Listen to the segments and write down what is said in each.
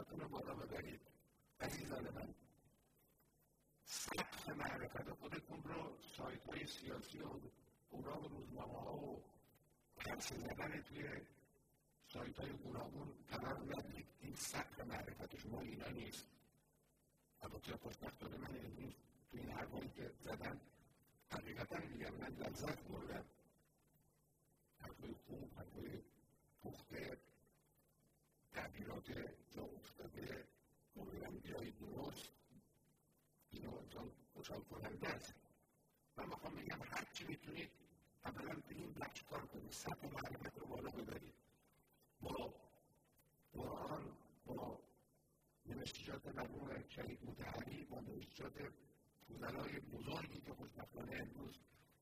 معرفتتون رو بالا ببرید عزیزان من سطح معرفت خودتون رو سایت های سیاسی و اوراق روزنامه ها و پرسه زدن توی سایت های گوناگون قرار ندید. این سطح معرفت شما اینا نیست. البته خوشبختانه من امروز تو این حرفایی که زدم حقیقتا میگم من لذت بردم. حرفای خوب حرفای پخته. تعبیرات جا افتاده مورد جای درست اینو انسان خوشحال کننده است من می‌خوام بگم هر چی می‌تونید اولا به این بخش کار کنید سطح معرفت رو بالا ببرید با قرآن با نوشتجات مرحوم شهید متحری با نوشتجات فوزلای بزرگی که خوشبختانه امروز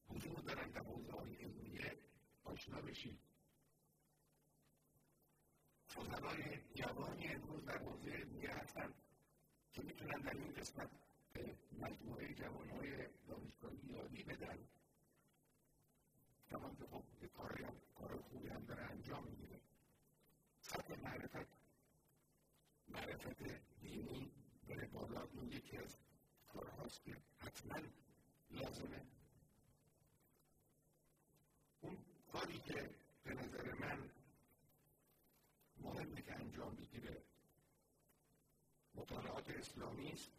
حضور دارن در حوزه های علمیه آشنا بشید فضلای جوانی امروز در حوزه علمیه هستن که می‌تونن در این قسمت به مجموعه جوانهای دانشگاهی یادی بدن کمان که خب یه کاری کار خوبی هم داره انجام می‌گیره سطح معرفت معرفت دینی بره بالا این یکی از کارهاست که حتما لازمه اون کاری که به نظر انجام بگیره مطالعات اسلامی است.